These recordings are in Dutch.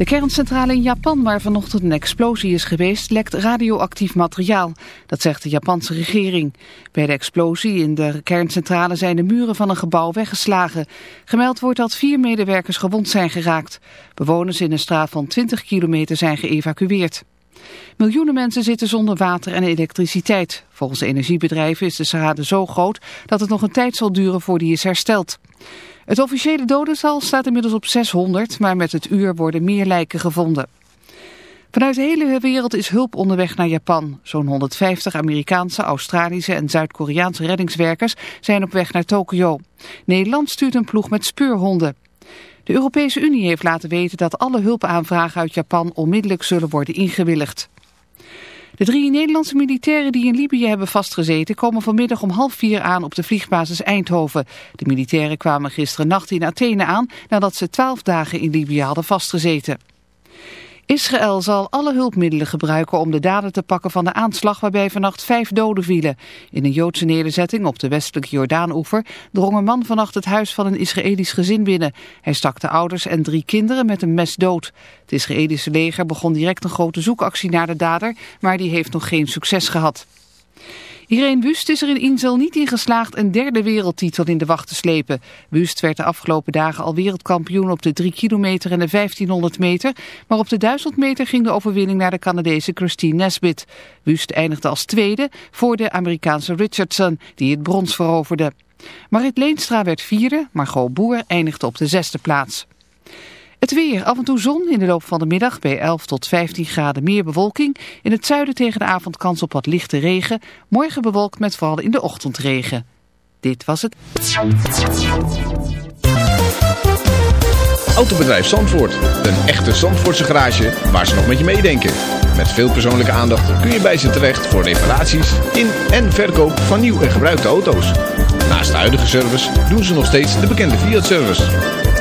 De kerncentrale in Japan, waar vanochtend een explosie is geweest, lekt radioactief materiaal. Dat zegt de Japanse regering. Bij de explosie in de kerncentrale zijn de muren van een gebouw weggeslagen. Gemeld wordt dat vier medewerkers gewond zijn geraakt. Bewoners in een straat van 20 kilometer zijn geëvacueerd. Miljoenen mensen zitten zonder water en elektriciteit. Volgens energiebedrijven is de schade zo groot dat het nog een tijd zal duren voor die is hersteld. Het officiële dodental staat inmiddels op 600, maar met het uur worden meer lijken gevonden. Vanuit de hele wereld is hulp onderweg naar Japan. Zo'n 150 Amerikaanse, Australische en Zuid-Koreaanse reddingswerkers zijn op weg naar Tokio. Nederland stuurt een ploeg met speurhonden. De Europese Unie heeft laten weten dat alle hulpaanvragen uit Japan onmiddellijk zullen worden ingewilligd. De drie Nederlandse militairen die in Libië hebben vastgezeten komen vanmiddag om half vier aan op de vliegbasis Eindhoven. De militairen kwamen gisteren nacht in Athene aan nadat ze twaalf dagen in Libië hadden vastgezeten. Israël zal alle hulpmiddelen gebruiken om de daden te pakken van de aanslag waarbij vannacht vijf doden vielen. In een Joodse nederzetting op de westelijke Jordaan-oever drong een man vannacht het huis van een Israëlisch gezin binnen. Hij stak de ouders en drie kinderen met een mes dood. Het Israëlische leger begon direct een grote zoekactie naar de dader, maar die heeft nog geen succes gehad. Irene Wust is er in Insel niet in geslaagd een derde wereldtitel in de wacht te slepen. Wust werd de afgelopen dagen al wereldkampioen op de 3 kilometer en de 1500 meter. Maar op de 1000 meter ging de overwinning naar de Canadese Christine Nesbit. Wust eindigde als tweede voor de Amerikaanse Richardson, die het brons veroverde. Marit Leenstra werd vierde, Margot Boer eindigde op de zesde plaats. Het weer, af en toe zon in de loop van de middag bij 11 tot 15 graden meer bewolking. In het zuiden tegen de avond kans op wat lichte regen. Morgen bewolkt met vooral in de ochtend regen. Dit was het. Autobedrijf Zandvoort. Een echte Zandvoortse garage waar ze nog met je meedenken. Met veel persoonlijke aandacht kun je bij ze terecht voor reparaties in en verkoop van nieuw en gebruikte auto's. Naast de huidige service doen ze nog steeds de bekende Fiat-service.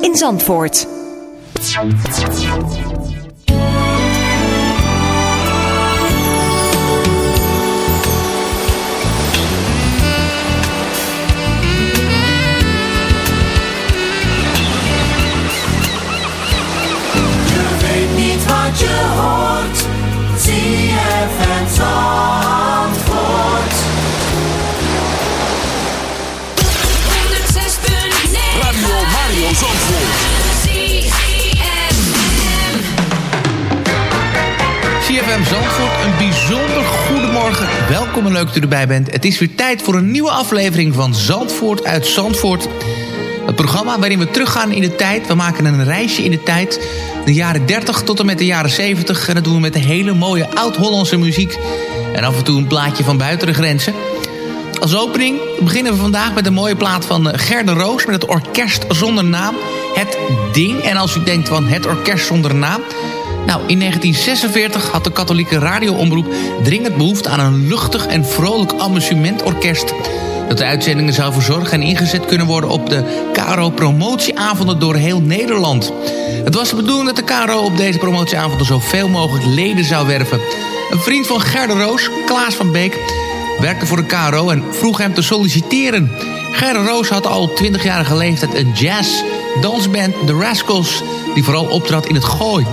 in Zandvoort. Je weet niet wat je hoort. ZFM Zandvoort. CFM Zandvoort, een bijzonder goedemorgen. Welkom en leuk dat u erbij bent. Het is weer tijd voor een nieuwe aflevering van Zandvoort uit Zandvoort. Het programma waarin we teruggaan in de tijd. We maken een reisje in de tijd. De jaren 30 tot en met de jaren 70. En dat doen we met de hele mooie oud-Hollandse muziek. En af en toe een plaatje van buiten de grenzen. Als opening beginnen we vandaag met een mooie plaat van eh, Gerde Roos... met het orkest zonder naam, Het Ding. En als u denkt van het orkest zonder naam... Nou, in 1946 had de katholieke radioomroep dringend behoefte aan een luchtig en vrolijk amusementorkest. dat de uitzendingen zou verzorgen en ingezet kunnen worden op de KRO promotieavonden door heel Nederland. Het was de bedoeling dat de KRO op deze promotieavonden zoveel mogelijk leden zou werven. Een vriend van Gerda Roos, Klaas van Beek, werkte voor de KRO en vroeg hem te solliciteren. Gerda Roos had al 20-jarige leeftijd een jazz dansband The Rascals... die vooral optrad in het Gooi.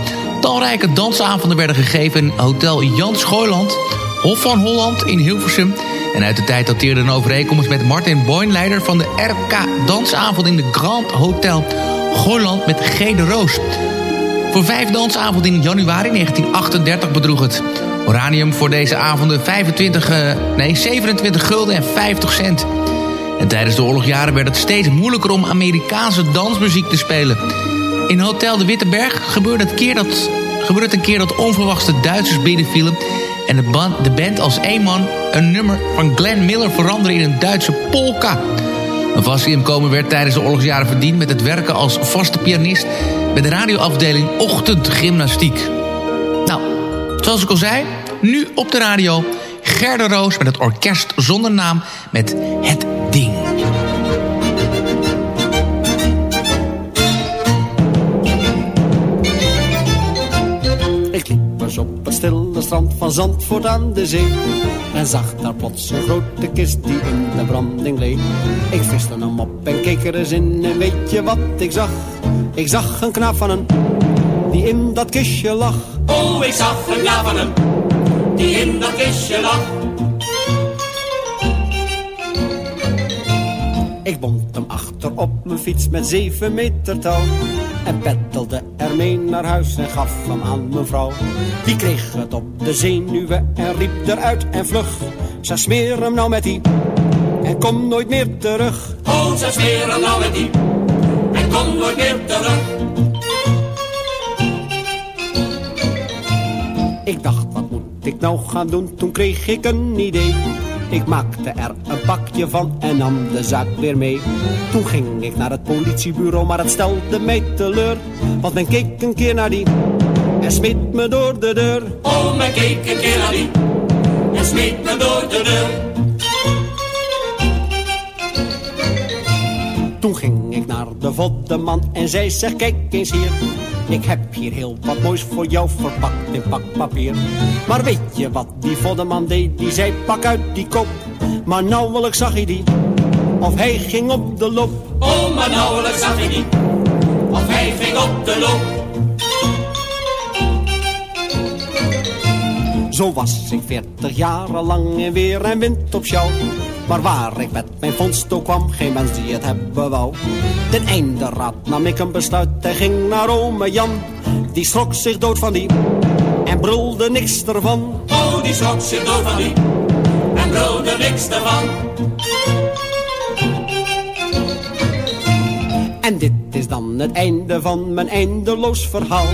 Talrijke dansavonden werden gegeven in Hotel Jan Schooiland... Hof van Holland in Hilversum... En uit de tijd dateerde een overeenkomst met Martin Boyn... leider van de RK Dansavond in de Grand Hotel Gooiland met G. Roos. Voor vijf dansavonden in januari 1938 bedroeg het Oranium voor deze avonden 25, uh, nee, 27 gulden en 50 cent. En tijdens de oorlogjaren werd het steeds moeilijker om Amerikaanse dansmuziek te spelen. In Hotel de Witteberg gebeurde het, keer dat, gebeurde het een keer dat onverwachte Duitsers binnenvielen... en de band, de band als eenman een nummer van Glenn Miller veranderde in een Duitse polka. Een vast inkomen werd tijdens de oorlogsjaren verdiend... met het werken als vaste pianist bij de radioafdeling Ochtendgymnastiek. Nou, zoals ik al zei, nu op de radio... Gerda Roos met het orkest zonder naam met Het Ding. Strand van Zandvoort aan de zee En zag daar plots een grote kist die in de branding leek Ik viste hem op en keek er eens in en weet je wat ik zag? Ik zag een knaap van een die in dat kistje lag Oh, ik zag een ja van hem, die in dat kistje lag. Ik bond hem achter op mijn fiets met zeven meter touw En peddelde ermee naar huis en gaf hem aan mijn vrouw Die kreeg het op de zenuwen en riep eruit en vlug Ze smeer hem nou met die en kom nooit meer terug Oh, ze smeren nou met die, en kom nooit meer terug. Ik dacht, wat moet ik nou gaan doen? Toen kreeg ik een idee. Ik maakte er een pakje van en nam de zaak weer mee. Toen ging ik naar het politiebureau, maar het stelde mij teleur. Want men keek een keer naar die en smeet me door de deur. Oh, men keek een keer naar die, en smeet me door de deur. Toen ging ik naar de voddeman en zei, zeg kijk eens hier. Ik heb hier heel wat moois voor jou verpakt in pakpapier. Maar weet je wat die voddeman deed? Die zei, pak uit die kop. Maar nauwelijks zag hij die, of hij ging op de loop. Oh, maar nauwelijks zag hij die, of hij ging op de loop. Zo was ik veertig jaren lang in weer en wind op sjouw. Maar waar ik met mijn vondst ook kwam, geen mens die het hebben wou. Ten einde raad nam ik een besluit en ging naar ome Jan. Die schrok zich dood van die en brulde niks ervan. Oh, die schrok zich dood van die, en brulde niks ervan. En dit is dan het einde van mijn eindeloos verhaal.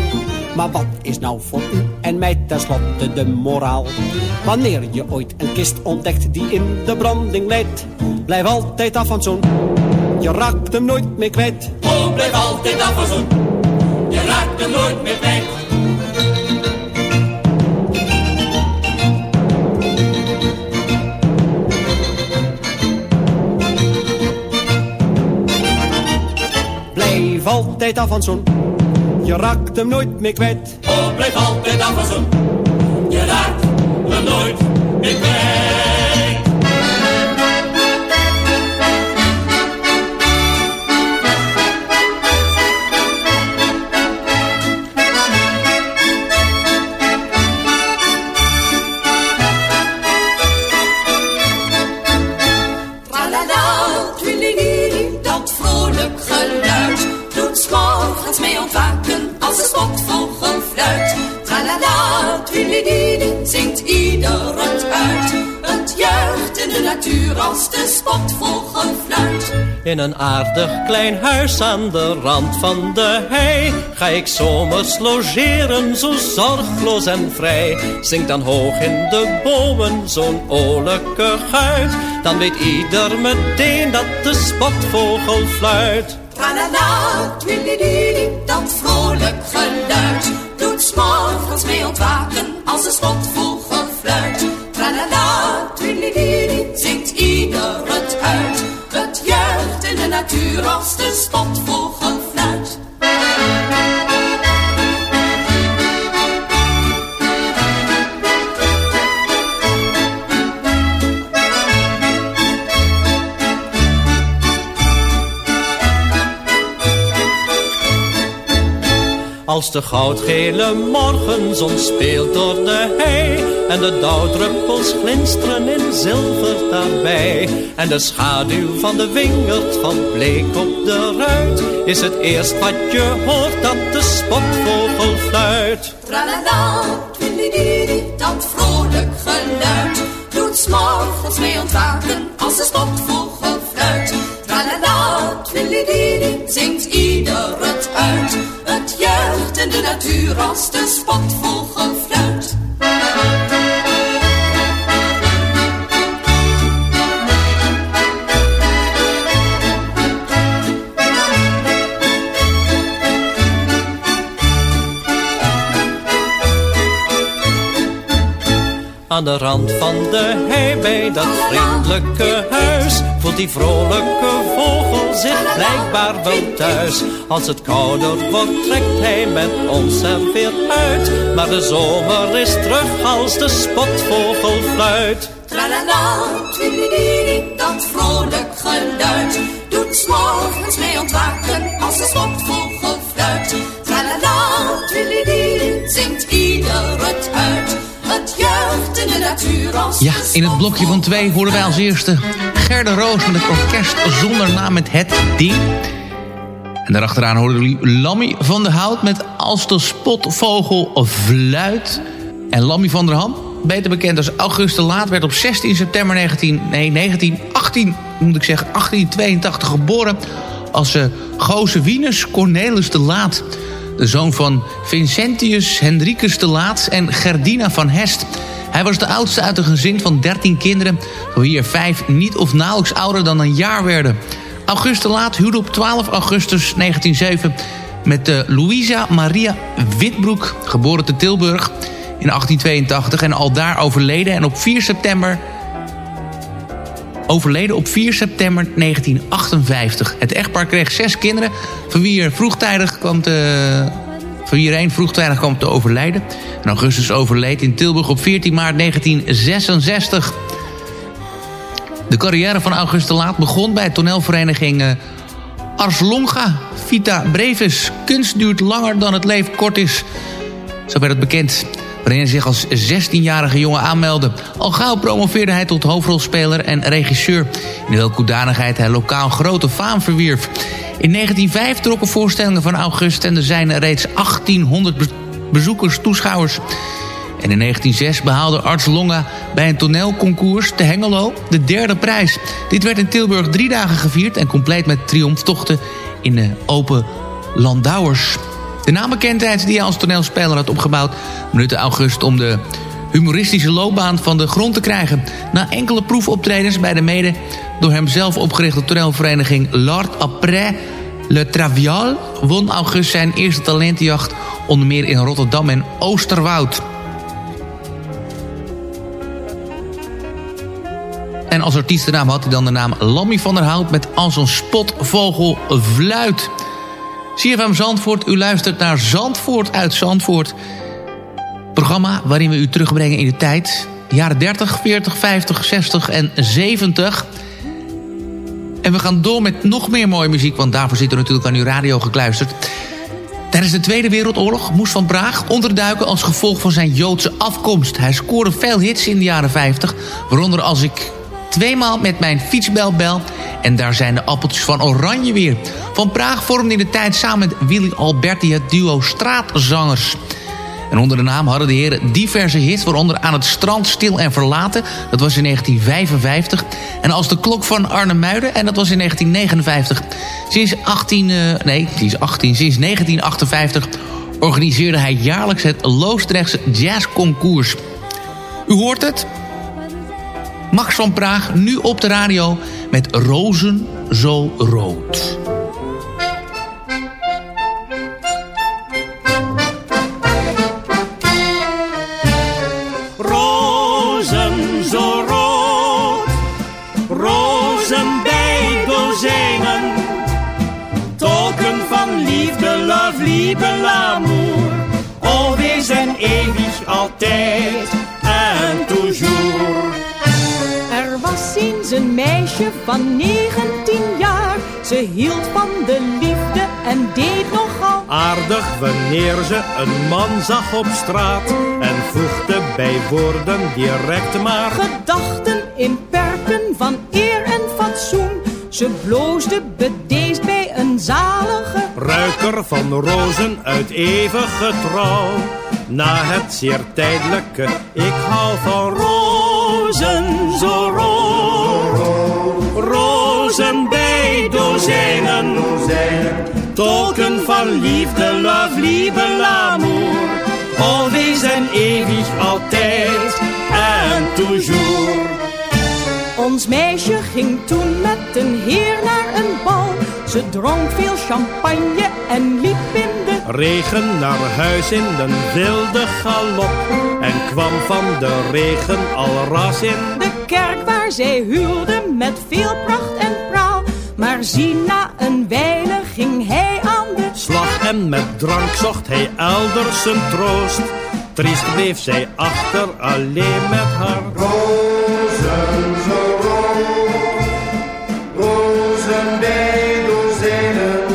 Maar wat is nou voor u en mij tenslotte de moraal? Wanneer je ooit een kist ontdekt die in de branding leidt, blijf altijd af van zo'n. Je raakt hem nooit meer kwijt. Oh, blijf altijd af van zo'n, je raakt hem nooit meer kwijt. Blijf altijd af van zo'n. Je raakt hem nooit meer kwijt. Oh, blijf altijd af van zo'n, je raakt hem nooit meer kwijt. Natuur als de spotvogel fluit. In een aardig klein huis aan de rand van de hei Ga ik zomers logeren, zo zorgloos en vrij Zing dan hoog in de bomen zo'n oorlijke guit Dan weet ieder meteen dat de spotvogel fluit Tralala, twililili, dat vrolijk geluid doet 's morgens mee ontwaken als een spotvogel fluit. Tralala, zingt ieder het uit. Het juicht in de natuur als de spotvogel Als de goudgele morgenzon speelt door de hei En de dauwdruppels glinsteren in zilver daarbij En de schaduw van de wingerd van bleek op de ruit Is het eerst wat je hoort dat de spotvogel fluit. Tralala, twilididi, dat vrolijk geluid Doet s'morgens mee ontwaken als de spotvogel fluit. Tralala, twilididi, zingt ieder het uit Het juicht in de natuur als de spotvogel fluit Aan de rand van de hei bij dat vriendelijke huis Voelt die vrolijke vogel zich blijkbaar wel thuis. Als het kouder wordt trekt hij met ons er weer uit. Maar de zomer is terug als de spotvogel fluit. Tralala, twilididi, dat vrolijk geluid Doet s'morgens mee ontwaken als de spotvogel fluit Tralala, twilididi, zingt ieder het uit Het juicht in de natuur als Ja, in het blokje van twee horen wij als eerste Gerda Roos met het orkest zonder naam met Het Ding. En daarachteraan hoorden jullie Lammy van der Hout met Als de spotvogel fluit. En Lammy van der Ham, beter bekend als August de Laat... werd op 16 september 19, nee, 1918, moet ik zeggen, 1882 geboren... als uh, Goze Wienus Cornelis de Laat... de zoon van Vincentius Hendrikus de Laat en Gerdina van Hest... Hij was de oudste uit een gezin van 13 kinderen... van wie er vijf niet of nauwelijks ouder dan een jaar werden. Auguste Laat huwde op 12 augustus 1907... met uh, Louisa Maria Witbroek, geboren te Tilburg in 1882... en al daar overleden en op 4 september... overleden op 4 september 1958. Het echtpaar kreeg zes kinderen... van wie er vroegtijdig kwam te van wie er één vroegtijdig kwam te overlijden. En augustus overleed in Tilburg op 14 maart 1966. De carrière van August de Laat begon bij toneelvereniging uh, Ars Longa. Vita Brevis. Kunst duurt langer dan het leven kort is. Zo werd het bekend. Waarin hij zich als 16-jarige jongen aanmeldde. Al gauw promoveerde hij tot hoofdrolspeler en regisseur. In welke hoedanigheid hij lokaal grote faam verwierf. In 1905 trokken voorstellingen van August en er zijn reeds 1800 bezoekers, toeschouwers. En in 1906 behaalde Arts Longa bij een toneelconcours te Hengelo de derde prijs. Dit werd in Tilburg drie dagen gevierd en compleet met triomftochten in de open landauers. De naambekendheid die hij als toneelspeler had opgebouwd... benutte August om de humoristische loopbaan van de grond te krijgen. Na enkele proefoptredens bij de mede door hem zelf opgerichte toneelvereniging L'Art Après Le Travial... won August zijn eerste talentenjacht onder meer in Rotterdam en Oosterwoud. En als artiestennaam had hij dan de naam Lammy van der Hout... met als een spotvogel fluit... CFM Zandvoort, u luistert naar Zandvoort uit Zandvoort. Programma waarin we u terugbrengen in de tijd. De jaren 30, 40, 50, 60 en 70. En we gaan door met nog meer mooie muziek... want daarvoor zit er natuurlijk aan uw radio gekluisterd. Tijdens de Tweede Wereldoorlog moest Van Braag onderduiken... als gevolg van zijn Joodse afkomst. Hij scoorde veel hits in de jaren 50... waaronder Als ik tweemaal met mijn fietsbel bel... en daar zijn de appeltjes van oranje weer. Van Praag vormde in de tijd samen met Willy Alberti het duo Straatzangers... En onder de naam hadden de heren diverse hits... waaronder Aan het strand stil en verlaten. Dat was in 1955. En Als de klok van Arne Muiden. En dat was in 1959. Sinds 18... Uh, nee, sinds 18, sinds 1958 organiseerde hij jaarlijks het Loosdrechtse Jazzconcours. U hoort het? Max van Praag nu op de radio met Rozen zo rood. Rozen zo rood, rozen bij zingen, token van liefde, love, liebe, l'amour, oh, alweer zijn eeuwig altijd. Meisje van 19 jaar. Ze hield van de liefde en deed nogal Aardig wanneer ze een man zag op straat en voegde bij woorden direct maar. gedachten in perken van eer en fatsoen. Ze bloosde bedeesd bij een zalige Ruiker van rozen uit eeuwige trouw. Na het zeer tijdelijke, ik hou van rozen zo rood. Tolken van liefde, love, lieve l'amour. Always en eeuwig, altijd en toujours. Ons meisje ging toen met een heer naar een bal. Ze dronk veel champagne en liep in de Regen naar huis in den wilde galop. En kwam van de regen al ras in. de kerk waar zij huwde met veel pracht en praal. Maar zie, na een wijle ging hij aan de Slag en met drank zocht hij elders zijn troost. Triest bleef zij achter alleen met haar Rozen zo rood, rozen bij dozijnen.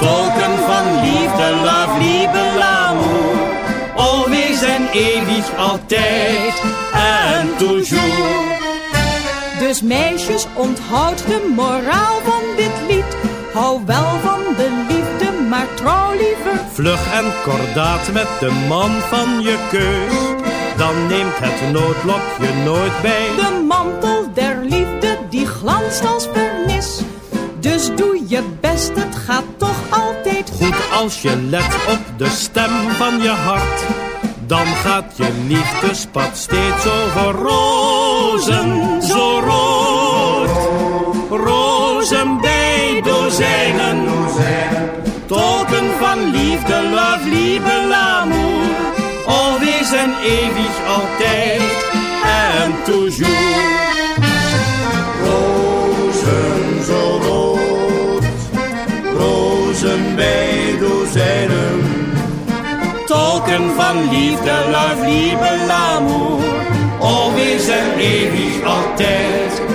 Tolken van liefde, love, liebe l'amour. Always en eeuwig, altijd en toujours. Dus meisjes, onthoud de moraal van dit. Hou wel van de liefde, maar trouw liever. Vlug en kordaat met de man van je keus. Dan neemt het noodlot je nooit bij. De mantel der liefde, die glanst als vernis. Dus doe je best, het gaat toch altijd Goed als je let op de stem van je hart. Dan gaat je liefdespad steeds over rozen zo rood. Rozen bij dozijnen. Tolken van liefde, love, lieve l'amour. Always en eeuwig, altijd en toujours. Rozen zo rood, rozen bij dozijnen. Tolken van liefde, love, lieve l'amour. Always en eeuwig, altijd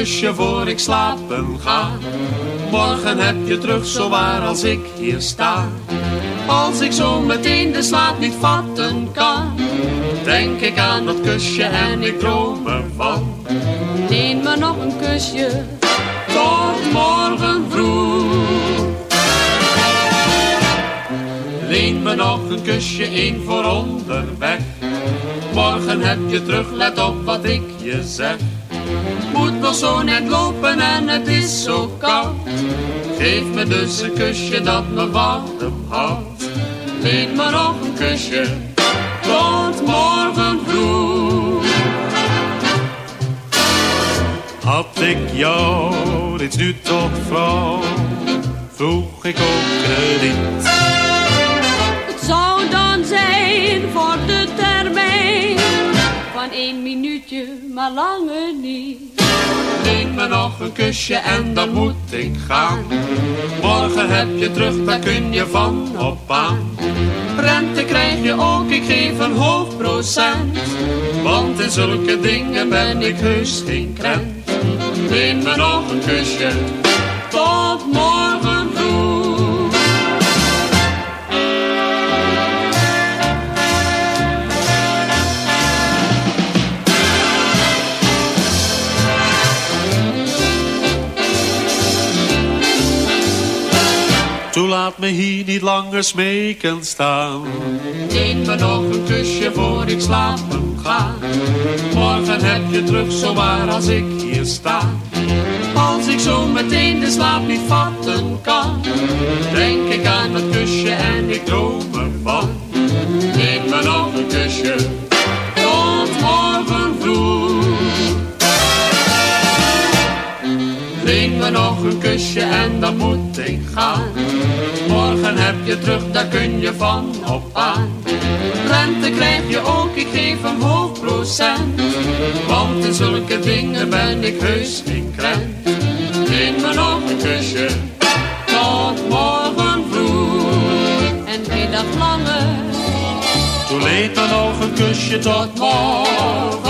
kusje voor ik slapen ga. Morgen heb je terug zo waar als ik hier sta. Als ik zo meteen de slaap niet vatten kan, denk ik aan dat kusje en ik droom ervan. Leen me nog een kusje. Tot morgen vroeg. Leen me nog een kusje, één voor onderweg. Morgen heb je terug, let op wat ik je zeg. Moet nog zo net lopen en het is zo koud. Geef me dus een kusje dat me warm houdt. Leen me nog een kusje, tot morgen vroeg. Had ik jou reeds nu tot vrouw, vroeg ik ook krediet. Maar langer niet. Leen me nog een kusje en dan moet ik gaan. Morgen heb je terug, daar kun je van op aan. Rente krijg je ook, ik geef een hoog procent. Want in zulke dingen ben ik heus geen krent. Leen me nog een kusje, tot morgen Toen laat me hier niet langer smeken staan. Leen me nog een kusje voor ik slapen ga. Morgen heb je terug zo waar als ik hier sta. Als ik zo meteen de slaap niet vatten kan, denk ik aan dat kusje en ik droom ervan. Leen me nog een kusje, Leen me nog een kusje en dan moet ik gaan. Morgen je terug, daar kun je van op aan. Rente krijg je ook, ik geef hem hoog procent. Want in zulke dingen ben ik heus geen krent. Neem me nog een kusje, tot morgen vroeg. En dag langer. Toen leed me nog een kusje tot morgen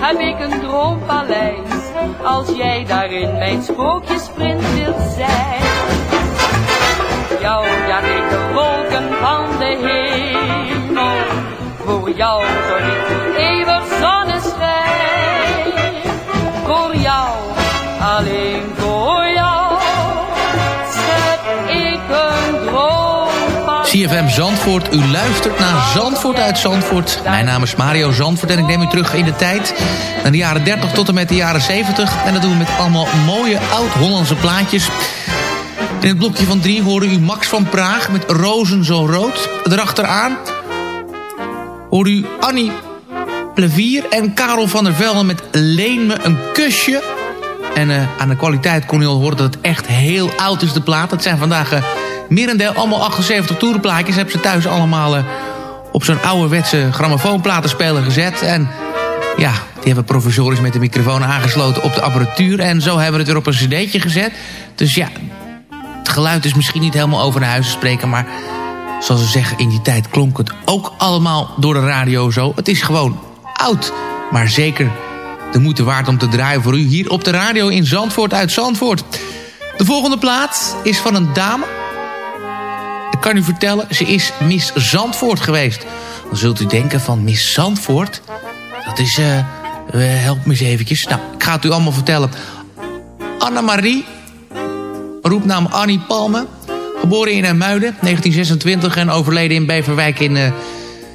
heb ik een droompaleis. Als jij daarin mijn sprookjesprins wilt zijn. Jou jaag ik de wolken van de hemel. Voor jou zorg ik eeuwig zonneschijn. Voor jou, alleen CFM Zandvoort. U luistert naar Zandvoort uit Zandvoort. Mijn naam is Mario Zandvoort en ik neem u terug in de tijd. Naar de jaren 30 tot en met de jaren 70. En dat doen we met allemaal mooie oud-Hollandse plaatjes. In het blokje van drie hoorde u Max van Praag met Rozen zo rood. Erachteraan hoorde u Annie Plevier en Karel van der Velde met Leen me een kusje. En uh, aan de kwaliteit kon u al horen dat het echt heel oud is, de plaat. Het zijn vandaag... Uh, merendeel allemaal 78 toerenplaatjes. Hebben ze thuis allemaal uh, op zo'n ouderwetse grammofoonplatenspeler gezet. En ja, die hebben provisorisch met de microfoon aangesloten op de apparatuur. En zo hebben we het weer op een cd'tje gezet. Dus ja, het geluid is misschien niet helemaal over naar huis te spreken. Maar zoals ze zeggen, in die tijd klonk het ook allemaal door de radio zo. Het is gewoon oud, maar zeker de moeite waard om te draaien voor u hier op de radio in Zandvoort uit Zandvoort. De volgende plaat is van een dame ik kan u vertellen, ze is Miss Zandvoort geweest. Dan zult u denken van Miss Zandvoort? Dat is, uh, help me eens eventjes. Nou, ik ga het u allemaal vertellen. Anna-Marie, roepnaam Annie Palme. Geboren in Muiden, 1926 en overleden in Beverwijk in uh,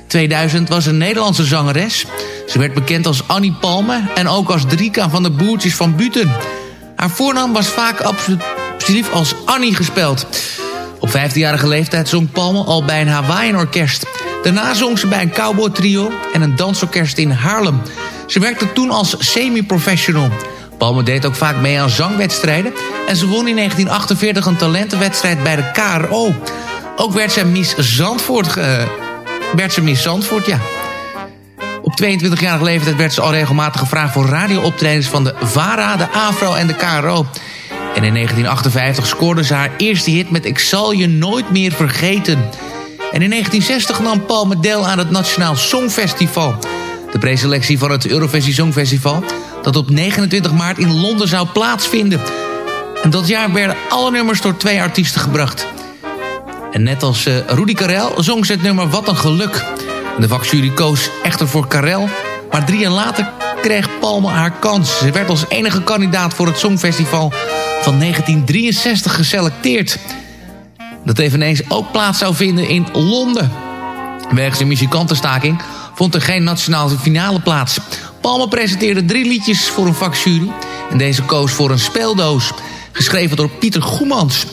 2000... was een Nederlandse zangeres. Ze werd bekend als Annie Palme en ook als Drika van de Boertjes van Buten. Haar voornaam was vaak absoluut als Annie gespeld... Op 15-jarige leeftijd zong Palme al bij een Hawaiian-orkest. Daarna zong ze bij een cowboy trio en een dansorkest in Haarlem. Ze werkte toen als semi-professional. Palme deed ook vaak mee aan zangwedstrijden... en ze won in 1948 een talentenwedstrijd bij de KRO. Ook werd ze Miss Zandvoort... Ge... werd ze Miss Zandvoort, ja. Op 22-jarige leeftijd werd ze al regelmatig gevraagd... voor radiooptredens van de VARA, de AFRO en de KRO... En in 1958 scoorde ze haar eerste hit met Ik zal je nooit meer vergeten. En in 1960 nam Palme deel aan het Nationaal Songfestival. De preselectie van het Eurovisie Songfestival... dat op 29 maart in Londen zou plaatsvinden. En dat jaar werden alle nummers door twee artiesten gebracht. En net als uh, Rudy Karel zong ze het nummer Wat een Geluk. De vakjury koos echter voor Karel... maar drie jaar later kreeg Palme haar kans. Ze werd als enige kandidaat voor het Songfestival van 1963 geselecteerd. Dat eveneens ook plaats zou vinden in Londen. Wegens een muzikantenstaking vond er geen nationale finale plaats. Palme presenteerde drie liedjes voor een vakjury. En deze koos voor een speeldoos, geschreven door Pieter Goemans.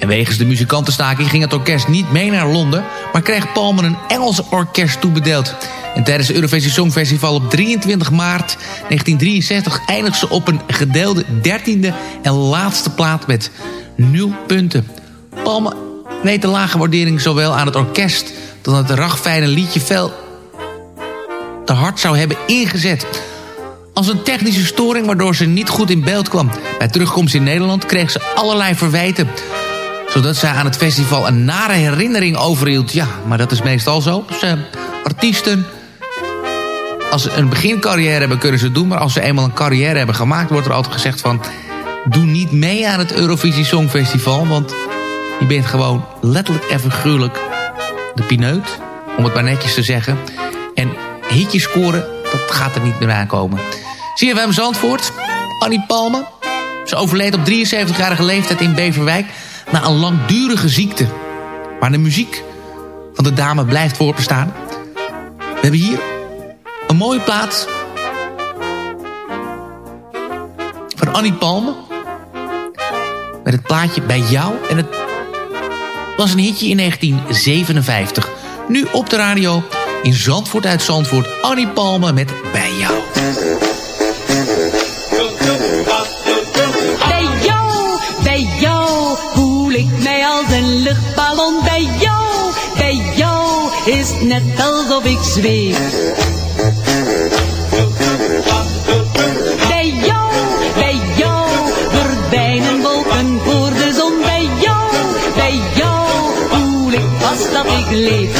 En wegens de muzikantenstaking ging het orkest niet mee naar Londen... maar kreeg Palme een Engels orkest toebedeeld. En tijdens het Eurovisie Songfestival op 23 maart 1963... eindigde ze op een gedeelde dertiende en laatste plaat met nul punten. Palme weet de lage waardering zowel aan het orkest... dan het ragfijne liedje veel te hard zou hebben ingezet als een technische storing waardoor ze niet goed in beeld kwam. Bij terugkomst in Nederland kreeg ze allerlei verwijten zodat zij aan het festival een nare herinnering overhield. Ja, maar dat is meestal zo. Artiesten, als ze een begincarrière hebben, kunnen ze doen. Maar als ze eenmaal een carrière hebben gemaakt, wordt er altijd gezegd van... doe niet mee aan het Eurovisie Songfestival, want Je bent gewoon letterlijk en figuurlijk de pineut, om het maar netjes te zeggen. En hitjes scoren, dat gaat er niet meer aankomen. CFM Zandvoort, Annie Palme. Ze overleed op 73-jarige leeftijd in Beverwijk... na een langdurige ziekte. Maar de muziek van de dame blijft voortbestaan. We hebben hier een mooie plaat... van Annie Palme. Met het plaatje Bij jou. En het was een hitje in 1957. Nu op de radio in Zandvoort uit Zandvoort. Annie Palme met Bij jou. Is net alsof ik zweef. Bij jou, bij jou verdwijnen wolken voor de zon. Bij jou, bij jou voel ik vast dat ik leef.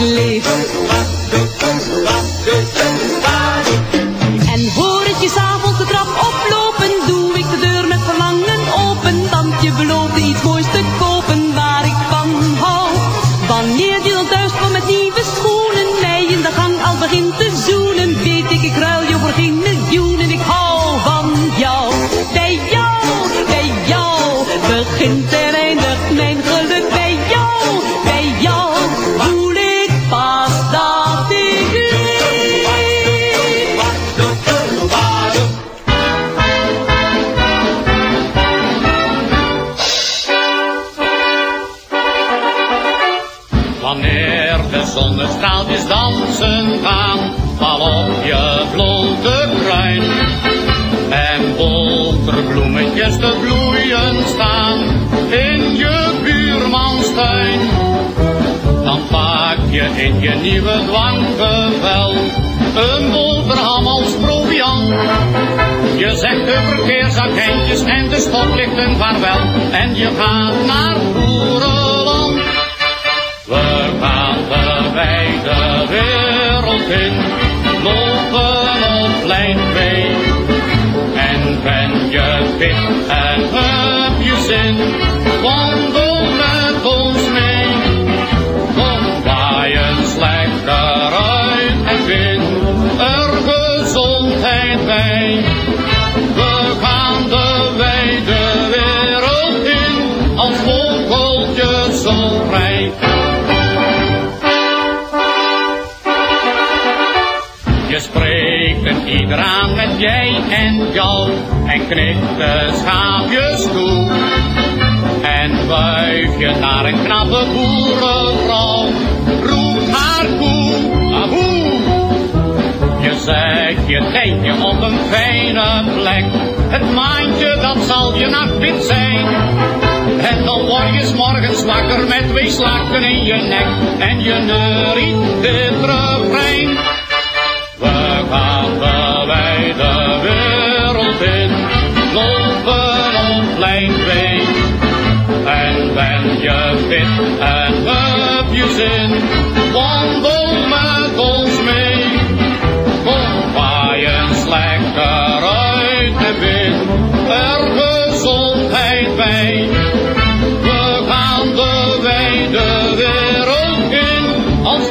vast bolterbloemetjes te bloeien staan in je buurmanstuin. Dan pak je in je nieuwe dwanggevel een boterham als proviant. Je zegt de verkeersagentjes en de stoplichten vaarwel en je gaat naar Boerenland. We gaan de wijde wereld in, lopen en heb je zin, wandel met ons mee. Kom waaien slechter uit en vind er gezondheid bij. We gaan de wijde wereld in, als vogeltjes zo vrij. Je spreekt het ieder aan met jij en jou en knikt de schaapjes toe. En wuif je naar een knappe boerenvrouw, roep haar koe, aboe. Je zet je tentje op een fijne plek, het maandje dat zal je nachtwit zijn. En dan word je 's morgens wakker met twee slakken in je nek en je neuriet dit refrein. We gaan de wijde wereld in, lopen op lijn 2. En ben je fit en heb je zin, wandel met ons mee. Kom waaien lekker uit de wind, er gezondheid bij. We gaan de wijde wereld in, als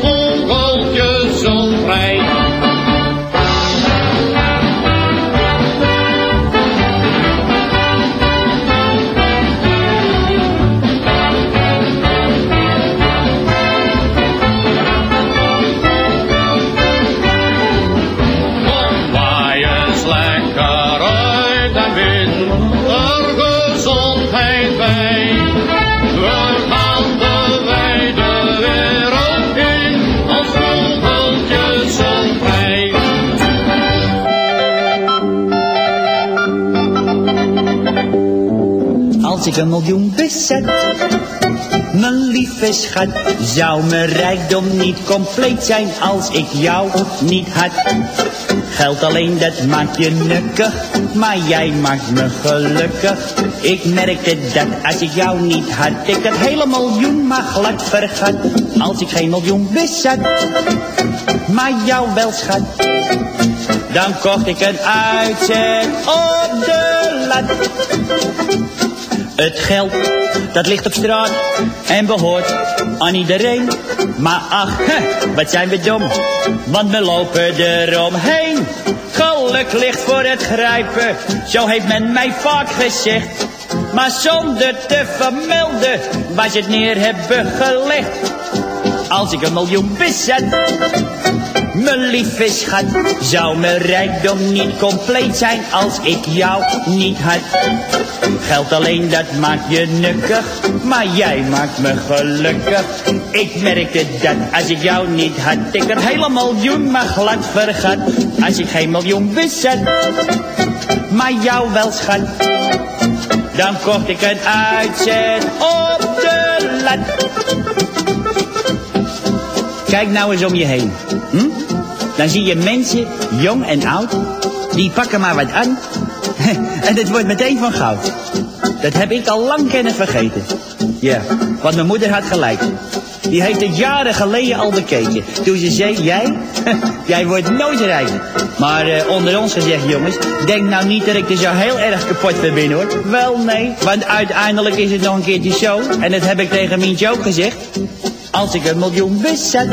Een miljoen bezet, mijn lieve schat, zou mijn rijkdom niet compleet zijn als ik jou niet had. Geld alleen, dat maakt je nukkig, maar jij maakt me gelukkig. Ik merkte dat als ik jou niet had, ik dat hele miljoen maar glad vergat. Als ik geen miljoen bezat, maar jou wel schat. Dan kocht ik een uitzet op de lat. Het geld, dat ligt op straat en behoort aan iedereen. Maar ach, wat zijn we dom, want we lopen eromheen. Geluk ligt voor het grijpen, zo heeft men mij vaak gezegd. Maar zonder te vermelden waar ze het neer hebben gelegd. Als ik een miljoen bezet, mijn lieve schat, zou mijn rijkdom niet compleet zijn als ik jou niet had. Geld alleen dat maakt je nukkig, maar jij maakt me gelukkig. Ik merkte dat als ik jou niet had, ik er hele miljoen maar glad vergat. Als ik geen miljoen bezat, maar jou wel schat. Dan kocht ik een uitzet op de lat. Kijk nou eens om je heen. Hm? Dan zie je mensen, jong en oud, die pakken maar wat aan. en het wordt meteen van goud. Dat heb ik al lang kennen vergeten. Ja, want mijn moeder had gelijk. Die heeft het jaren geleden al bekeken. Toen ze zei, jij, jij wordt nooit rijk. Maar uh, onder ons gezegd, jongens, denk nou niet dat ik er zo heel erg kapot mee ben, hoor. Wel, nee, want uiteindelijk is het nog een keertje zo. En dat heb ik tegen Mientje ook gezegd. Als ik een miljoen bezat,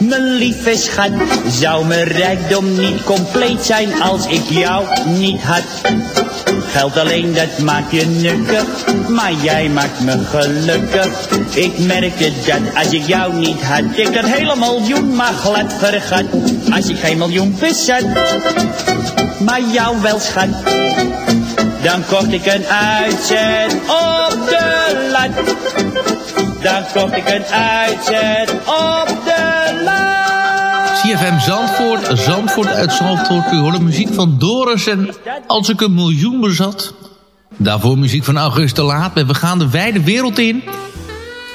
mijn lieve schat, zou mijn rijkdom niet compleet zijn als ik jou niet had. Geld alleen, dat maakt je nukkig, maar jij maakt me gelukkig. Ik merkte dat als ik jou niet had, ik dat hele miljoen maar glad vergat. Als ik geen miljoen bezat, maar jou wel schat. Dan kocht ik een uitzet op de lat. Dan kocht ik een uitzet op de lat. CFM Zandvoort, Zandvoort uit Zandvoort. U hoorde muziek van Doris en Als ik een miljoen bezat. Daarvoor muziek van Auguste Laat met We gaan de wijde wereld in.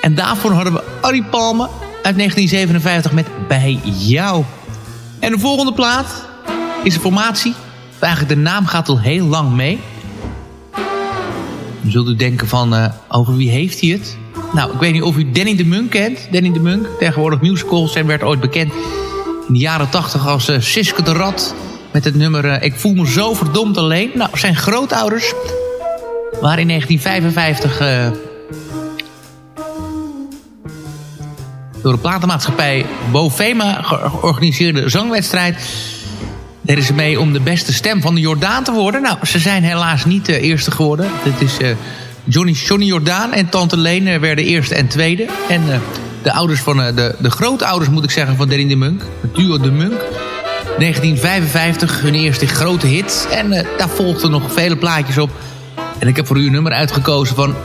En daarvoor hadden we Arie Palme uit 1957 met Bij jou. En de volgende plaat is een formatie. Eigenlijk de naam gaat al heel lang mee. Dan zult u denken van, uh, over wie heeft hij het? Nou, ik weet niet of u Danny de Munk kent. Danny de Munk, tegenwoordig musicals en werd ooit bekend in de jaren tachtig als uh, Siske de Rat. Met het nummer uh, Ik voel me zo verdomd alleen. Nou, zijn grootouders waren in 1955... Uh, door de platenmaatschappij Bovema georganiseerde zangwedstrijd... deden ze mee om de beste stem van de Jordaan te worden. Nou, ze zijn helaas niet de eerste geworden. Dit is... Johnny, Johnny Jordaan en Tante Leen werden eerste en tweede. En uh, de ouders van, de, de grootouders moet ik zeggen van Danny de Munk. Het duo de Munk. 1955, hun eerste grote hit. En daar volgden nog vele plaatjes op. En ik heb voor u een nummer uitgekozen van...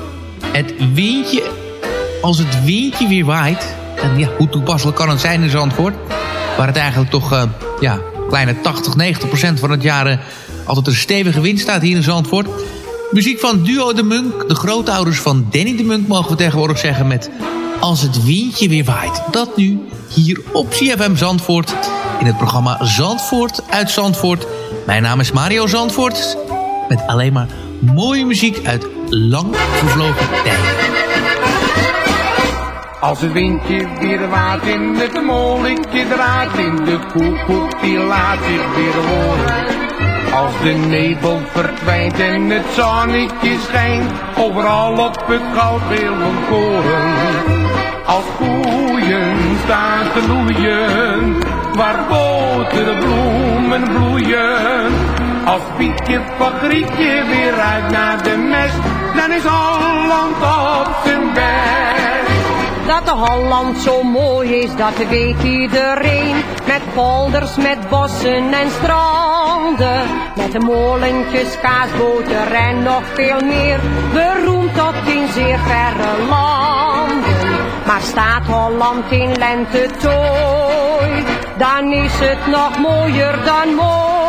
Het windje, als het windje weer waait. En ja, hoe toepasselijk kan het zijn in Zandvoort? Waar het eigenlijk toch, ja, kleine 80, 90 procent van het jaar... altijd een stevige wind staat hier in Zandvoort... Muziek van Duo de Munk. De grootouders van Danny de Munk mogen we tegenwoordig zeggen met... Als het windje weer waait. Dat nu hier op CFM Zandvoort. In het programma Zandvoort uit Zandvoort. Mijn naam is Mario Zandvoort. Met alleen maar mooie muziek uit lang vervlogen tijden. Als het windje weer waait in het molentje draait in de koekoek die laat zich weer horen. Als de nebel verdwijnt en het zonnetje schijnt, overal op het goudgele koren. Als koeien staan te loeien, waar boterbloemen bloeien. Als Pietje van Grietje weer uit naar de mest, dan is Holland op zijn best. Dat de Holland zo mooi is, dat weet iedereen. Met polders, met bossen en stranden. Met molentjes, kaasboter en nog veel meer. Beroemd tot in zeer verre landen. Maar staat Holland in lente tooi, dan is het nog mooier dan mooi.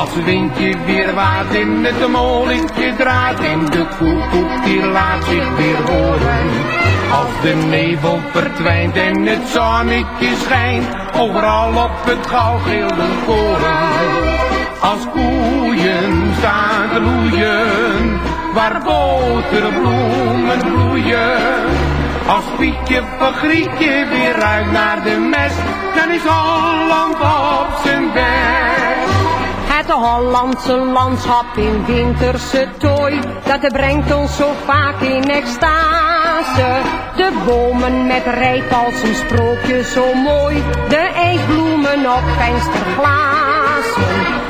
Als het windje weer waait in het molentje draait en de koekoek die laat zich weer horen. Als de nevel verdwijnt en het zonnetje schijnt, overal op het gauwgilde koren. Als koeien staan te loeien, waar boterbloemen bloeien. Als Pietje van Grietje weer ruikt naar de mest, dan is Holland op zijn best. Het Hollandse landschap in winterse tooi, dat brengt ons zo vaak in extase. De bomen met rijp als een sprookje zo mooi, de ijsbloemen op vensterglazen.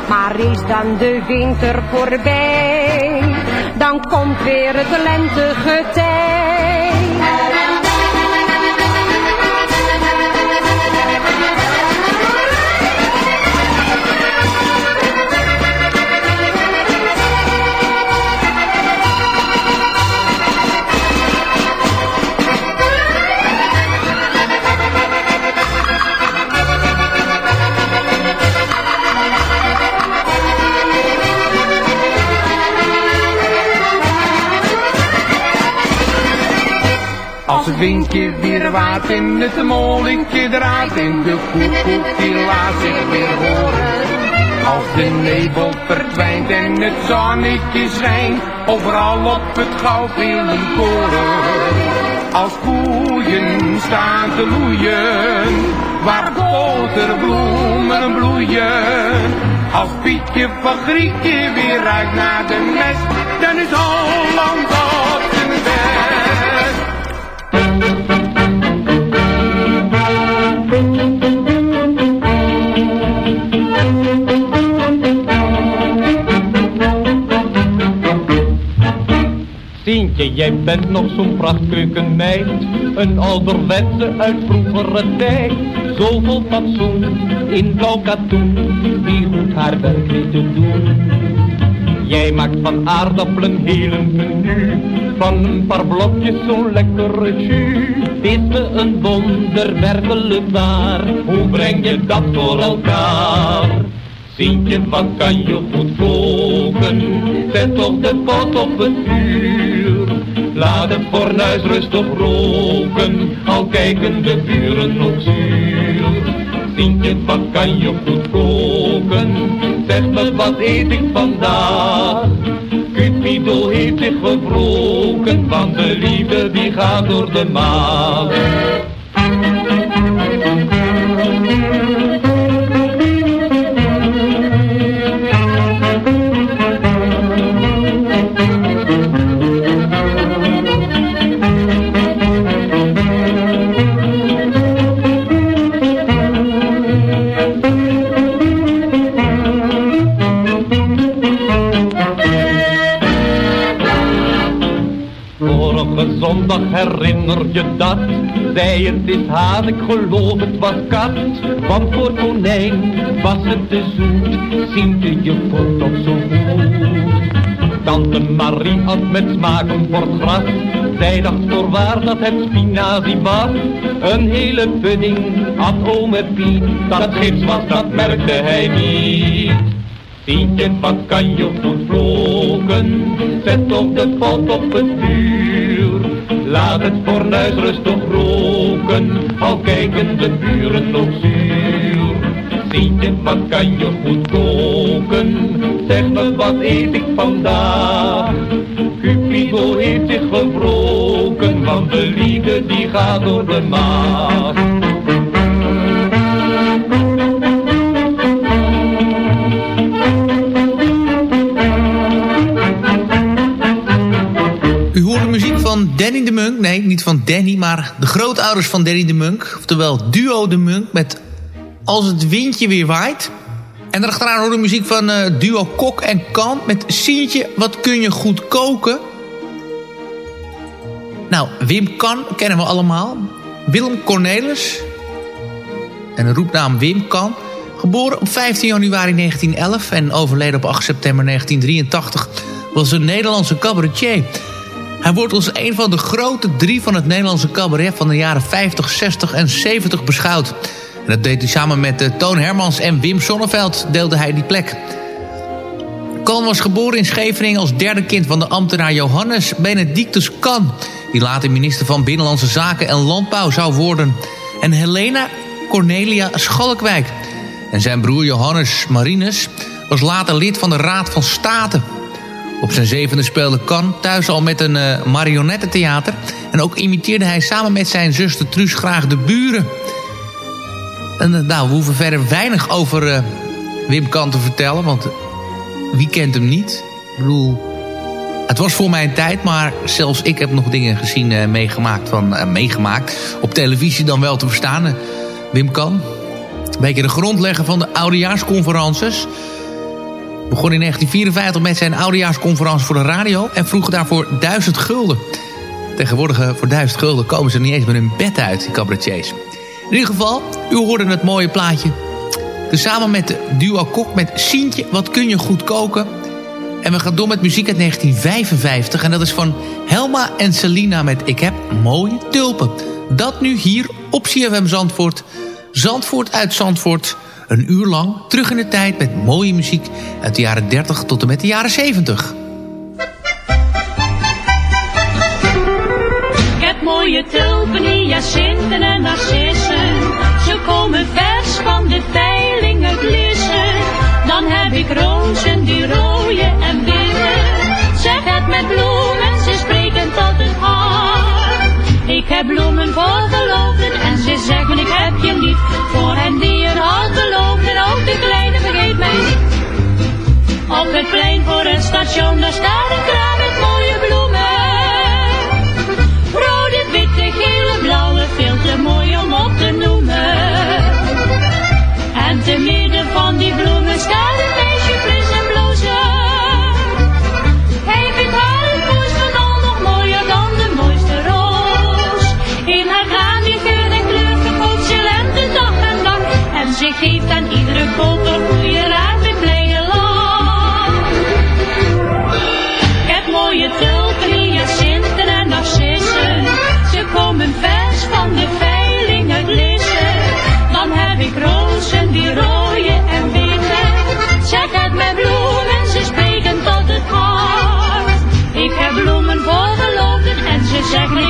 Maar is dan de winter voorbij, dan komt weer het lentegetij. Windje weer waait in het molentje draait en de koekoek die laat zich weer horen. Als de nevel verdwijnt en het zonnetje schijnt, overal op het goudgele koren. Als koeien staan te loeien, waar boterbloemen bloeien. Als Pietje van Grietje weer ruikt naar de mest, dan is Holland op bent nog zo'n prachtkeukenmeid, een ouderwetse uit vroegere tijd. Zo vol fatsoen, in blauw katoen, die goed haar werk weet te doen. Jij maakt van aardappelen heel een menu, van een paar blokjes zo'n lekkere jus. Is me een wonder, werkelijk waar, hoe breng je dat voor elkaar? Sientje, wat kan je goed koken? Zet toch de pot op het vuur. Laat het fornuis rustig roken, al kijken de buren nog zuur. Sientje, wat kan je goed koken? Zeg me, wat eet ik vandaag? Cupido heeft zich gewroken, want de liefde die gaat door de maag. Herinner je dat? Zei het is haat, ik geloof het was kat. Want voor konijn was het te zoet, ziende je toch zo goed. Tante Marie had met smaken voor het gras. Zij dacht voorwaar dat het spinazie was. Een hele pudding had ome Piet. Dat het gips was, dat merkte hij niet. Tientje, wat kan je goed vlogen? Zet toch de pot op het vuur. Laat het fornuis rustig roken, al kijken de buren nog zuur. Tientje, wat kan je goed koken? Zeg me, wat eet ik vandaag? Cupido heeft zich gewroken, want de liefde die gaat door de maag. Danny de Munk. Nee, niet van Danny, maar de grootouders van Danny de Munk. Oftewel Duo de Munk met Als het windje weer waait. En daarachteraan hoor de muziek van eh, Duo Kok en Kant met Sientje, wat kun je goed koken? Nou, Wim Kan kennen we allemaal. Willem Cornelis. En een roepnaam Wim Kan. Geboren op 15 januari 1911 en overleden op 8 september 1983... was een Nederlandse cabaretier... Hij wordt als een van de grote drie van het Nederlandse cabaret van de jaren 50, 60 en 70 beschouwd. En dat deed hij samen met uh, Toon Hermans en Wim Sonneveld deelde hij die plek. Kan was geboren in Scheveningen als derde kind van de ambtenaar Johannes Benedictus Kan... die later minister van Binnenlandse Zaken en Landbouw zou worden... en Helena Cornelia Schalkwijk. En zijn broer Johannes Marinus was later lid van de Raad van State... Op zijn zevende speelde Kan thuis al met een uh, marionettentheater. En ook imiteerde hij samen met zijn zuster Truus graag de buren. En uh, nou, we hoeven verder weinig over uh, Wim Kan te vertellen. Want wie kent hem niet? Ik bedoel, het was voor mijn tijd. Maar zelfs ik heb nog dingen gezien, meegemaakt, van, meegemaakt. Op televisie dan wel te verstaan. Wim Kan. Een beetje de grondlegger van de oudejaarsconferences begon in 1954 met zijn oudejaarsconferentie voor de radio... en vroeg daarvoor 1000 gulden. Tegenwoordig eh, voor 1000 gulden komen ze niet eens met hun bed uit, die cabaretiers. In ieder geval, u hoorde het mooie plaatje. Samen met de duo Kok met Sientje, wat kun je goed koken... En we gaan door met muziek uit 1955. En dat is van Helma en Selina met Ik heb mooie tulpen. Dat nu hier op CFM Zandvoort. Zandvoort uit Zandvoort. Een uur lang terug in de tijd met mooie muziek uit de jaren 30 tot en met de jaren 70. Ik heb mooie tulpen, hyacinten en narcissen. Ze komen vers van de veilingen glissen. Dan heb ik rozen die rooien en witte. Zeg het met bloemen, ze spreken tot het hart. Ik heb bloemen voor geloofden Op het plein voor een station, daar staat een kraam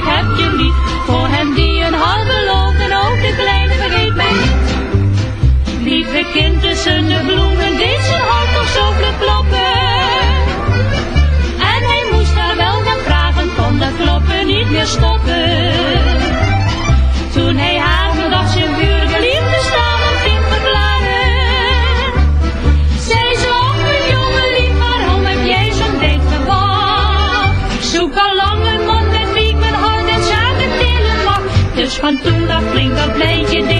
ik heb je lief. Voor hen die een hart beloofden, ook de kleine vergeet mij niet. Lieve kind tussen de bloemen deed zijn hart Van toen af klinkt dat liedje,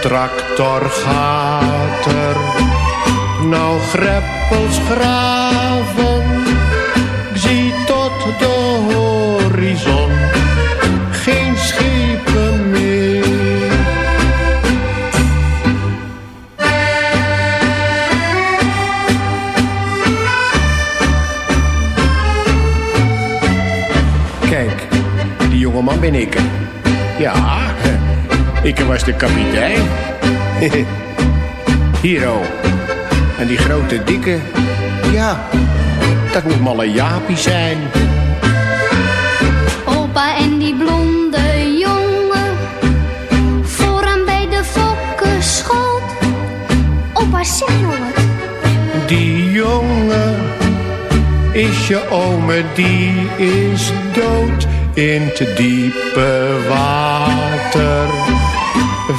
tractor gaat er, nou greppels graven. Ik zie tot de horizon geen schepen meer. Kijk, die jongeman ben ik. Ik was de kapitein. Hier oh. En die grote dikke, ja, dat moet malle Jaapie zijn. Opa en die blonde jongen, vooraan bij de fokkenschoot. Opa, zeg nou wat. Die jongen is je ome, die is dood in te diepe water.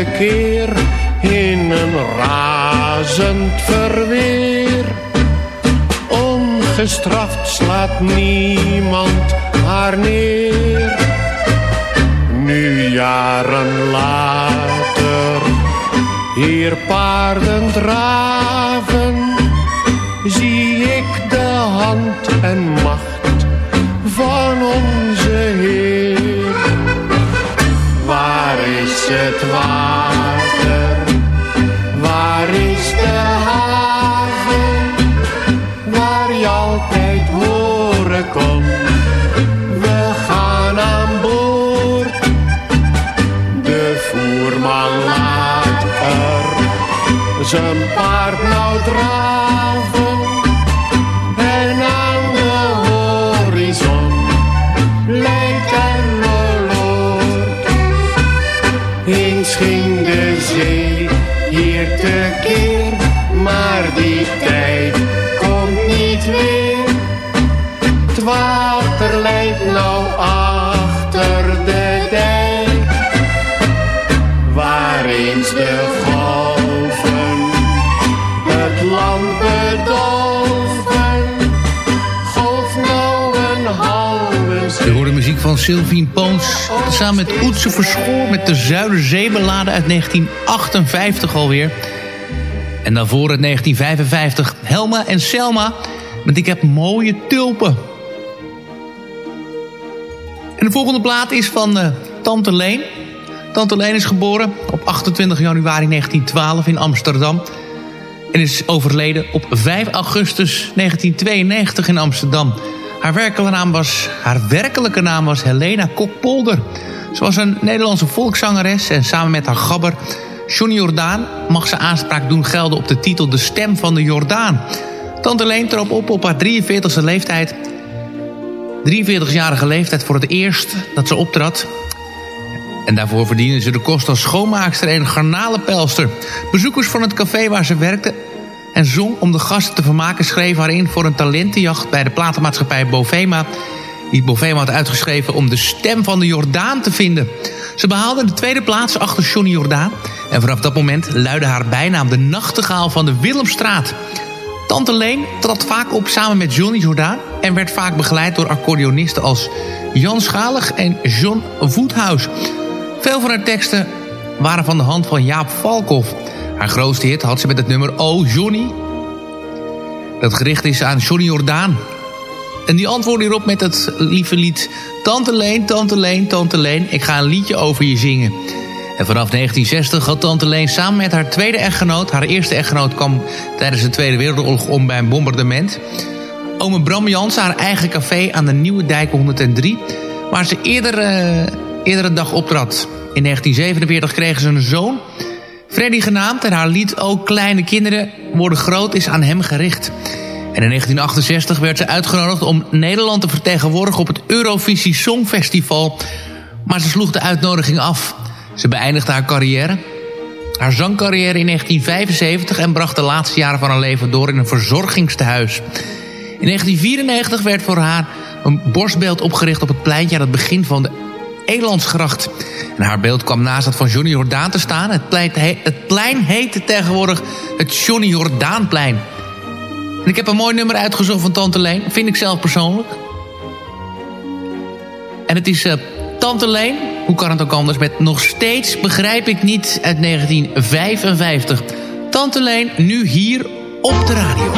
Zo tekeer in een razend verweer. Ongestraft slaat niemand haar neer. Nu jaren later, hier paarden draven, zie ik de hand en het water? We horen muziek van Sylvie Poons. Samen met Oetse Verschoor met de Zuiderzeebeladen uit 1958 alweer. En daarvoor in 1955 Helma en Selma met Ik heb mooie tulpen. En de volgende plaat is van eh, Tante Leen. Tante Leen is geboren op 28 januari 1912 in Amsterdam. En is overleden op 5 augustus 1992 in Amsterdam. Haar werkelijke naam was, haar werkelijke naam was Helena Kokpolder. Ze was een Nederlandse volkszangeres en samen met haar gabber Johnny Jordaan mag ze aanspraak doen gelden op de titel De Stem van de Jordaan. Tante Leen trok op op haar 43e leeftijd. 43-jarige leeftijd voor het eerst dat ze optrad. En daarvoor verdiende ze de kost als schoonmaakster en garnalenpelster. Bezoekers van het café waar ze werkte en zong om de gasten te vermaken... schreef haar in voor een talentenjacht bij de platenmaatschappij Bovema... die Bovema had uitgeschreven om de stem van de Jordaan te vinden. Ze behaalde de tweede plaats achter Johnny Jordaan... en vanaf dat moment luidde haar bijnaam de nachtegaal van de Willemstraat... Tante Leen trad vaak op samen met Johnny Jordaan... en werd vaak begeleid door accordeonisten als Jan Schalig en John Voethuis. Veel van haar teksten waren van de hand van Jaap Valkhoff. Haar grootste hit had ze met het nummer Oh Johnny. Dat gericht is aan Johnny Jordaan. En die antwoordde hierop met het lieve lied... Tante Leen, Tante Leen, Tante Leen, ik ga een liedje over je zingen... En vanaf 1960 had Tante Leen samen met haar tweede echtgenoot... haar eerste echtgenoot kwam tijdens de Tweede Wereldoorlog om bij een bombardement... Ome Bram Jansen haar eigen café aan de Nieuwe Dijk 103... waar ze eerder, uh, eerder een dag optrad. In 1947 kregen ze een zoon... Freddy genaamd en haar lied Ook kleine kinderen worden groot is aan hem gericht. En in 1968 werd ze uitgenodigd om Nederland te vertegenwoordigen op het Eurovisie Songfestival. Maar ze sloeg de uitnodiging af. Ze beëindigde haar carrière. Haar zangcarrière in 1975 en bracht de laatste jaren van haar leven door in een verzorgingstehuis. In 1994 werd voor haar een borstbeeld opgericht op het pleintje aan het begin van de Elandsgracht. En haar beeld kwam naast dat van Johnny Jordaan te staan. Het plein, het plein heette tegenwoordig het Johnny Jordaanplein. En ik heb een mooi nummer uitgezocht van Tante Leen. Vind ik zelf persoonlijk. En het is uh, Tante Leen. Hoe kan het ook anders met Nog Steeds Begrijp Ik Niet uit 1955. Tante Leen, nu hier op de radio.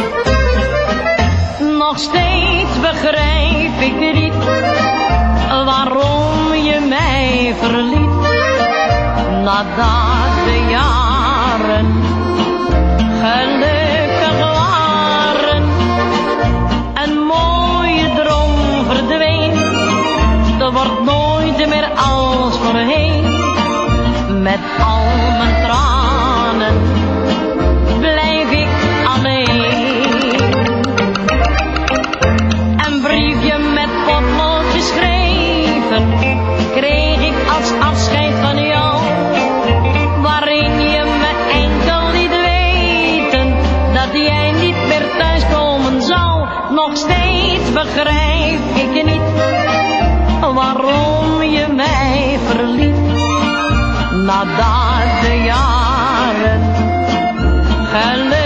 Nog steeds begrijp ik niet waarom je mij verliet. Nadat de jaren gelukkig waren, een mooie droom verdween. Er wordt nooit meer als voorheen, met begrijp ik niet, waarom je mij verliet. Nadat de jaren gelukkig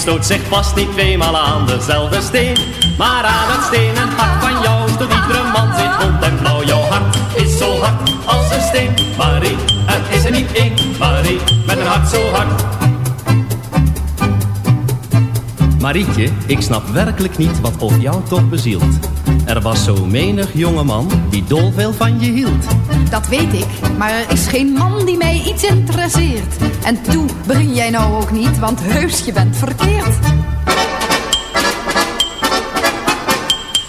stoot zich vast niet tweemaal aan dezelfde steen. Maar aan het stenen hart van jou stoot iedere man zich rond en blauw. Jouw hart is zo hard als een steen, Marie. Er is er niet één, Marie, met een hart zo hard. Marietje, ik snap werkelijk niet wat of jou toch bezielt. Er was zo menig jongeman die dolveel van je hield. Dat weet ik, maar er is geen man die mij iets interesseert. En toe begin jij nou ook niet, want heus je bent verkeerd.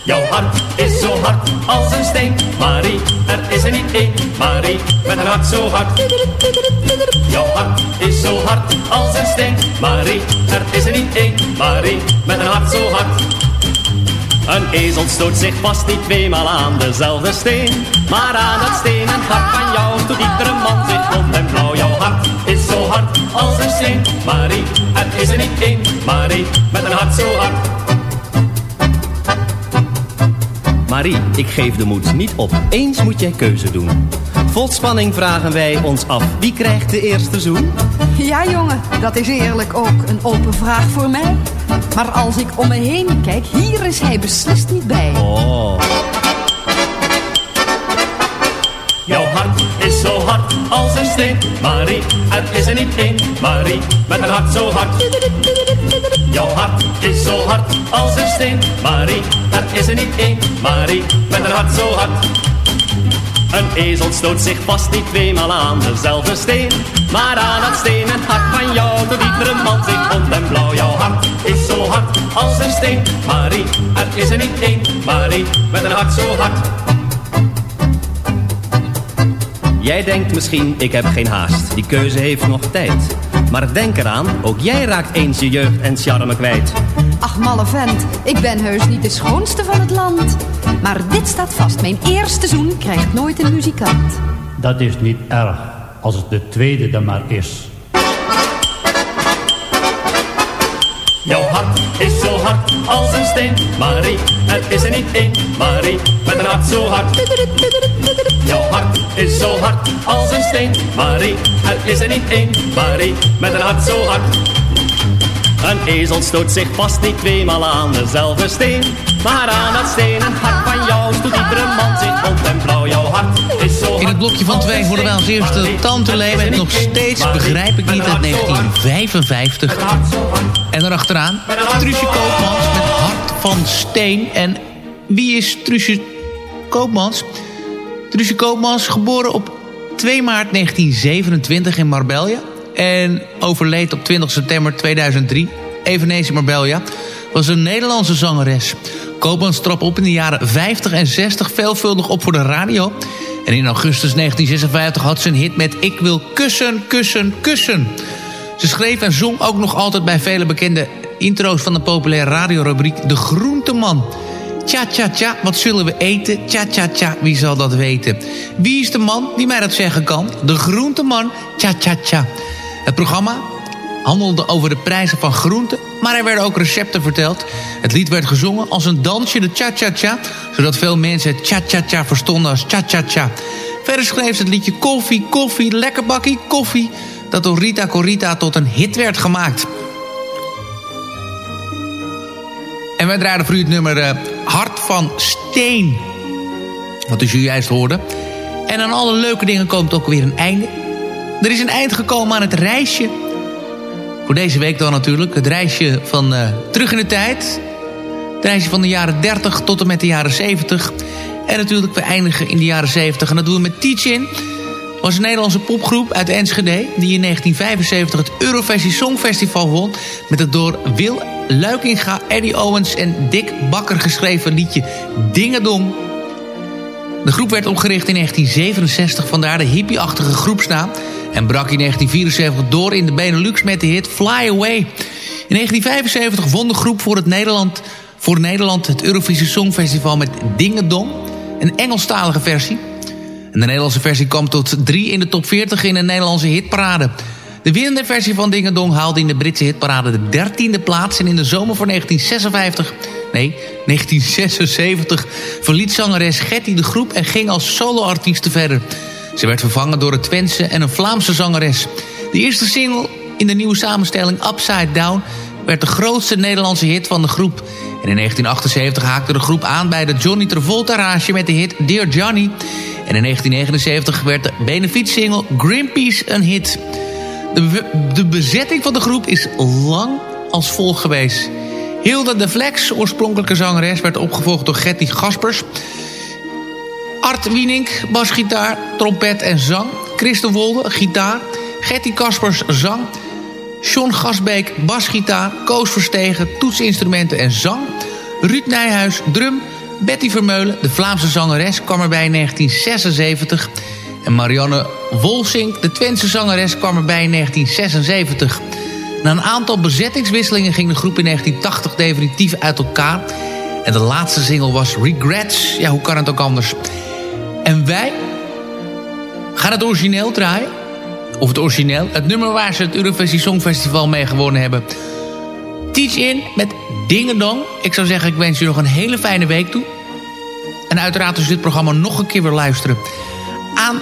Jouw hart is zo hard als een steen, Marie. Er is er niet één, Marie, met een hart zo hard. Jouw hart is zo hard als een steen, Marie. Er is er niet één, Marie, met een hart zo hard. Een ezel stoot zich vast niet tweemaal aan dezelfde steen. Maar aan het stenen hart van jou doet iedere man zich rond en blauw. Jouw hart is zo hard als een steen, Marie. Er is er niet één, Marie, met een hart zo hard. Marie, ik geef de moed niet op. Eens moet jij keuze doen. Vol spanning vragen wij ons af. Wie krijgt de eerste zoen? Ja jongen, dat is eerlijk ook een open vraag voor mij. Maar als ik om me heen kijk, hier is hij beslist niet bij. Oh. Jouw hart is zo hard als een steen, Marie. Het is er niet één, Marie, met een hart zo hard. Jouw hart is zo hard als een steen, Marie. Het is er niet één, Marie, met een hart zo hard. Een ezel stoot zich vast niet tweemaal aan dezelfde steen. Maar aan het stenen hart van jou doet iedere man zich rond en blauw. Jouw hart is zo hard als een steen, Marie. Er is er niet één, Marie, met een hart zo hard. Jij denkt misschien, ik heb geen haast. Die keuze heeft nog tijd. Maar denk eraan, ook jij raakt eens je jeugd en charme kwijt. Ach, malle vent, ik ben heus niet de schoonste van het land. Maar dit staat vast, mijn eerste zoen krijgt nooit een muzikant. Dat is niet erg, als het de tweede dan maar is. Jouw hart is zo hard als een steen, Marie. Er is er niet één, Marie, met een hart zo hard. Jouw hart is zo hard als een steen, Marie. Er is er niet één, Marie, met een hart zo hard. Een ezel stoot zich vast niet tweemaal aan dezelfde steen. Maar aan dat stenen hart van jou stoot iedere man zich rond en blauw. Jouw hart is zo hard. In het blokje van twee hoorden wij als eerste Tante Leven. En nog steeds begrijp ik niet uit 1955. En daarachteraan Truusje Koopmans met Hart van Steen. En wie is Truusje Koopmans? Truusje Koopmans, geboren op 2 maart 1927 in Marbella. En overleed op 20 september 2003, eveneens in Marbella. Was een Nederlandse zangeres. Koopmans trap op in de jaren 50 en 60 veelvuldig op voor de radio. En in augustus 1956 had ze een hit met Ik wil kussen, kussen, kussen. Ze schreef en zong ook nog altijd bij vele bekende intro's van de populaire radiorubriek De Groenteman. Tja, tja, tja, wat zullen we eten? Tja, tja, tja, wie zal dat weten? Wie is de man die mij dat zeggen kan? De groenteman, tja, tja, tja. Het programma handelde over de prijzen van groenten... maar er werden ook recepten verteld. Het lied werd gezongen als een dansje, de tja... zodat veel mensen het tja verstonden als tja. Verder schreef ze het liedje Koffie, Koffie, Lekker bakkie, Koffie... dat door Rita Corita tot een hit werd gemaakt. En wij draaiden voor u het nummer uh, Hart van Steen. Wat u zojuist hoorde. En aan alle leuke dingen komt ook weer een einde. Er is een eind gekomen aan het reisje. Voor deze week dan natuurlijk. Het reisje van uh, terug in de tijd. Het reisje van de jaren 30 tot en met de jaren 70. En natuurlijk we eindigen in de jaren 70. En dat doen we met Teach-In. was een Nederlandse popgroep uit Enschede... die in 1975 het Eurovisie Songfestival won... met het door Wil Luikinga, Eddie Owens en Dick Bakker geschreven liedje Dingedong. De groep werd opgericht in 1967, vandaar de hippie-achtige groepsnaam... en brak in 1974 door in de Benelux met de hit Fly Away. In 1975 won de groep voor, het Nederland, voor Nederland het Eurovisie Songfestival met Dingedong... een Engelstalige versie. En de Nederlandse versie kwam tot drie in de top 40 in de Nederlandse hitparade... De winnende versie van Dingedong haalde in de Britse hitparade de dertiende plaats... en in de zomer van 1956, nee, 1976... verliet zangeres Getty de groep en ging als soloartieste verder. Ze werd vervangen door een Twentse en een Vlaamse zangeres. De eerste single in de nieuwe samenstelling Upside Down... werd de grootste Nederlandse hit van de groep. En in 1978 haakte de groep aan bij de Johnny Travolta-rage met de hit Dear Johnny... En in 1979 werd de benefietsingle Greenpeace een hit... De, bezetting van de groep is lang als volgt geweest. Hilda de Flex, oorspronkelijke zangeres, werd opgevolgd door Getty Gaspers. Art Wienink, basgitaar, trompet en zang. Christen Wolde, gitaar. Getty Kaspers, zang. John Gasbeek, basgitaar. Koos Verstegen, toetsinstrumenten en zang. Ruud Nijhuis, drum. Betty Vermeulen, de Vlaamse zangeres, kwam erbij in 1976... En Marianne Wolsink, de Twentse zangeres, kwam erbij in 1976. Na een aantal bezettingswisselingen ging de groep in 1980 definitief uit elkaar. En de laatste single was Regrets. Ja, hoe kan het ook anders? En wij gaan het origineel draaien. Of het origineel. Het nummer waar ze het Eurovisie Songfestival mee gewonnen hebben. Teach In met Dingedong. Ik zou zeggen, ik wens je nog een hele fijne week toe. En uiteraard als dit programma nog een keer wil luisteren aan